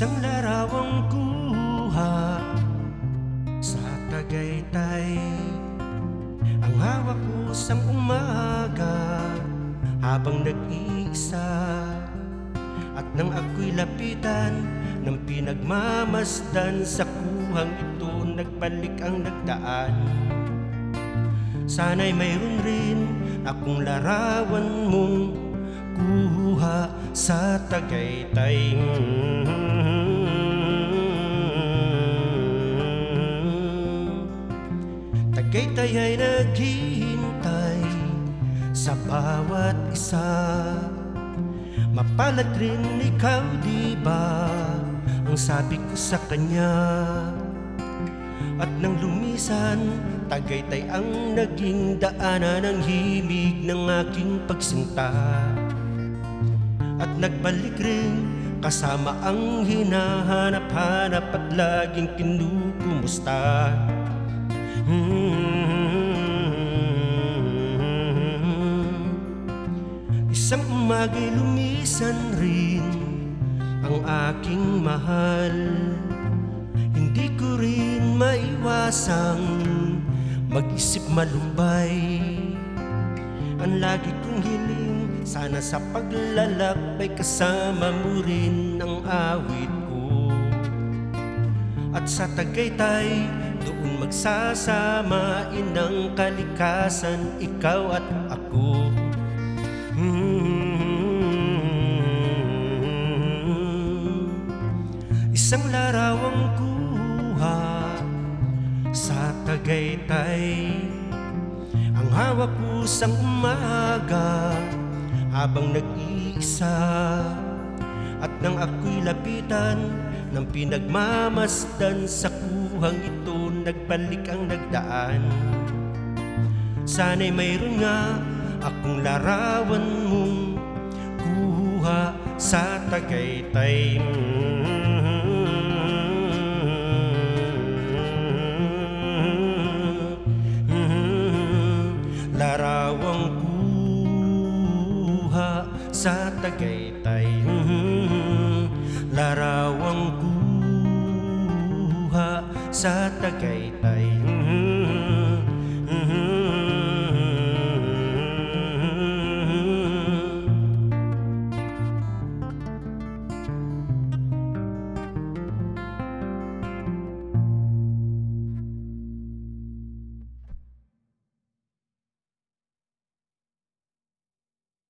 Isang larawang kuha sa Tagaytay. Ang hawak ko sa umaga habang nag-iisa. At nang ako'y lapitan ng pinagmamasdan sa kuhang ito Nagbalik ang nagdaan. Sana'y mayroon rin akong larawan mong kuha sa Tagaytay. Tagaytay ay naghihintay sa bawat isa. Mapalad rin ikaw di ba? Ang sabi ko sa kanya. At nang lumisan, Tagaytay ang naging daanan ng himig ng aking pagsinta nagbalik rin kasama ang hinahanap-hanap at laging kinukumusta. Hmm. Isang umagay lumisan rin ang aking mahal. Hindi ko rin maiwasang mag-isip malumbay Ang lagi kong hiling sana sa paglalakbay kasama mo rin ang awit ko. At sa Tagaytay doon magsasama inang kalikasan ikaw at ako. Hmm. Isang larawang kuha sa Tagaytay Ang hawak pusang umaga habang nag-iisa. At nang ako'y lapitan ng pinagmamasdan sa kuhang ito Nagbalik ang nagdaan. Sana'y mayroon nga akong larawan mong kuha sa Tagaytay. Larawang sa Tagaytay. Larawang kuha sa Tagaytay